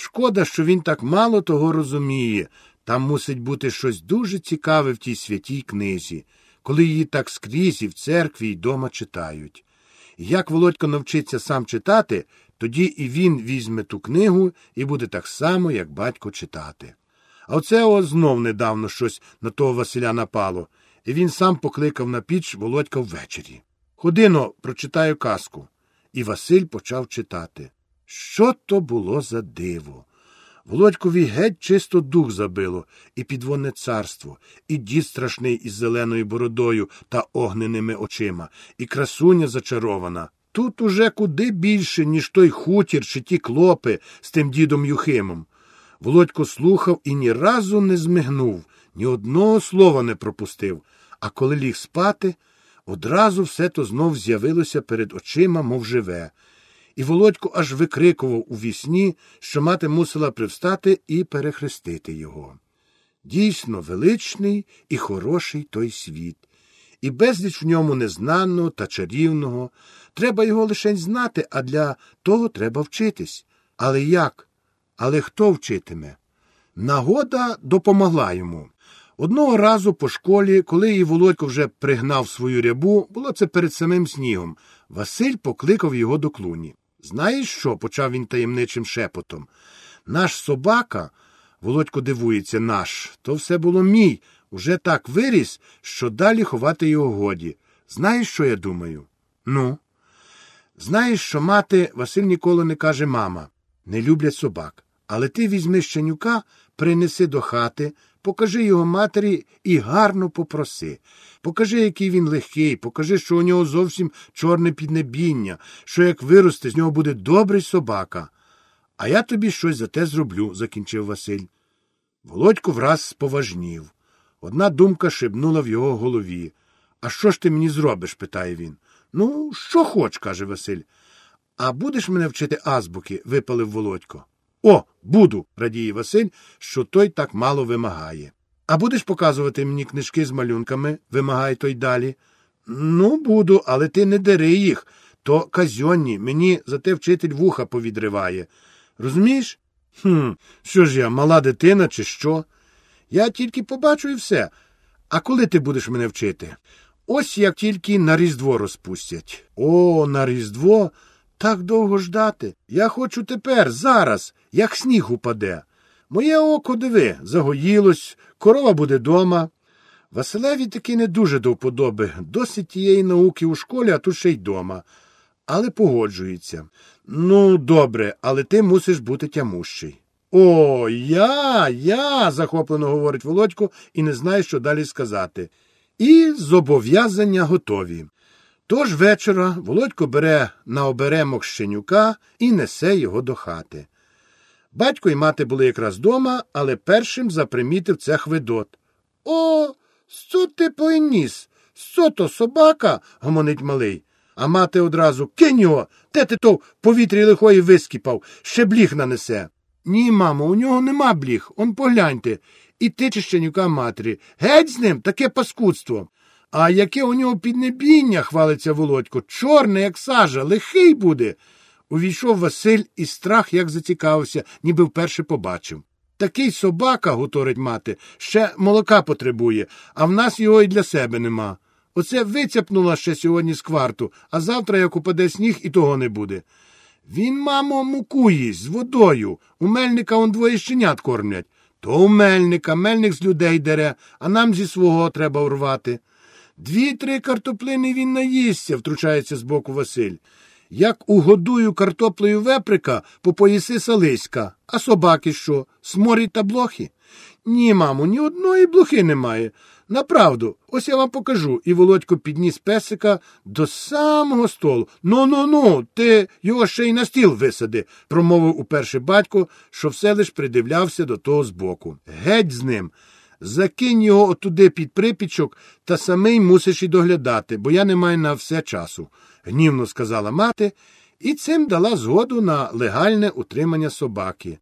Шкода, що він так мало того розуміє. Там мусить бути щось дуже цікаве в тій святій книзі, коли її так скрізь і в церкві й дома читають. І як Володько навчиться сам читати, тоді і він візьме ту книгу і буде так само, як батько читати. А оце о знов недавно щось на того Василя напало, і він сам покликав на піч Володька ввечері. Ходино, прочитаю казку. І Василь почав читати. Що то було за диво? Володькові геть чисто дух забило, і підвонне царство, і дід страшний із зеленою бородою та огненими очима, і красуня зачарована. Тут уже куди більше, ніж той хутір чи ті клопи з тим дідом Юхимом. Володько слухав і ні разу не змигнув, ні одного слова не пропустив, а коли ліг спати, одразу все то знов з'явилося перед очима, мов живе. І Володько аж викрикував у вісні, що мати мусила привстати і перехрестити його. Дійсно, величний і хороший той світ, і безліч в ньому незнаного та чарівного. Треба його лише знати, а для того треба вчитись. Але як? Але хто вчитиме? Нагода допомогла йому. Одного разу по школі, коли її Володько вже пригнав свою рябу, було це перед самим снігом, Василь покликав його до клуні. Знаєш що? почав він таємничим шепотом. Наш собака, Володько дивується, наш, то все було мій, уже так виріс, що далі ховати його годі. Знаєш, що я думаю? Ну. Знаєш, що мати Василь ніколи не каже мама, не люблять собак. Але ти візьми щенюка, принеси до хати, покажи його матері і гарно попроси. Покажи, який він легкий, покажи, що у нього зовсім чорне піднебіння, що як виросте, з нього буде добрий собака. А я тобі щось за те зроблю, закінчив Василь. Володько враз споважнів. Одна думка шибнула в його голові. А що ж ти мені зробиш? питає він. Ну, що хоч, каже Василь. А будеш мене вчити азбуки? випалив Володько. О, буду, радіє Василь, що той так мало вимагає. А будеш показувати мені книжки з малюнками, вимагає той далі. Ну, буду, але ти не дери їх. То казьонні, мені за те вчитель вуха повідриває. Розумієш? Хм, що ж я, мала дитина, чи що? Я тільки побачу і все. А коли ти будеш мене вчити? Ось як тільки на Різдво розпустять. О, на Різдво так довго ждати. Я хочу тепер, зараз, як сніг упаде. Моє око диви, загоїлось, корова буде дома. Василеві таки не дуже до вподоби, досить тієї науки у школі, а тут ще й дома. Але погоджується. Ну, добре, але ти мусиш бути тямущий. О, я, я, захоплено говорить Володько і не знає, що далі сказати. І зобов'язання готові. Тож вечора Володько бере на оберемок щенюка і несе його до хати. Батько і мати були якраз дома, але першим запримітив це Хведот. О, що ти поніс? Що то собака? гомонить малий. А мати одразу кинь його, те ти то в повітрі лихої вискіпав, ще бліг нанесе. Ні, мамо, у нього нема бліг, он погляньте. І ти щенюка матері. Геть з ним таке паскудство. А яке у нього піднебіння, хвалиться Володько, чорне, як сажа, лихий буде. Увійшов Василь і страх як зацікавився, ніби вперше побачив. Такий собака, гуторить мати, ще молока потребує, а в нас його і для себе нема. Оце вицяпнула ще сьогодні з кварту, а завтра, як упаде сніг, і того не буде. Він, мамо, муку з водою. У мельника он двоє щенят кормлять. То у мельника, мельник з людей дере, а нам зі свого треба урвати. Дві-три картоплини він наїсться, втручається збоку Василь. Як угодую картоплею веприка, по поїси салиська, а собаки що? Сморі та блохи? Ні, мамо, ні одної блохи немає. Направду, ось я вам покажу. І Володько підніс песика до самого столу. Ну ну ну, ти його ще й на стіл висади, промовив уперше батько, що все лиш придивлявся до того збоку. Геть з ним. Закинь його отуди під припічок та самий мусиш і доглядати, бо я не маю на все часу, гнівно сказала мати, і цим дала згоду на легальне утримання собаки.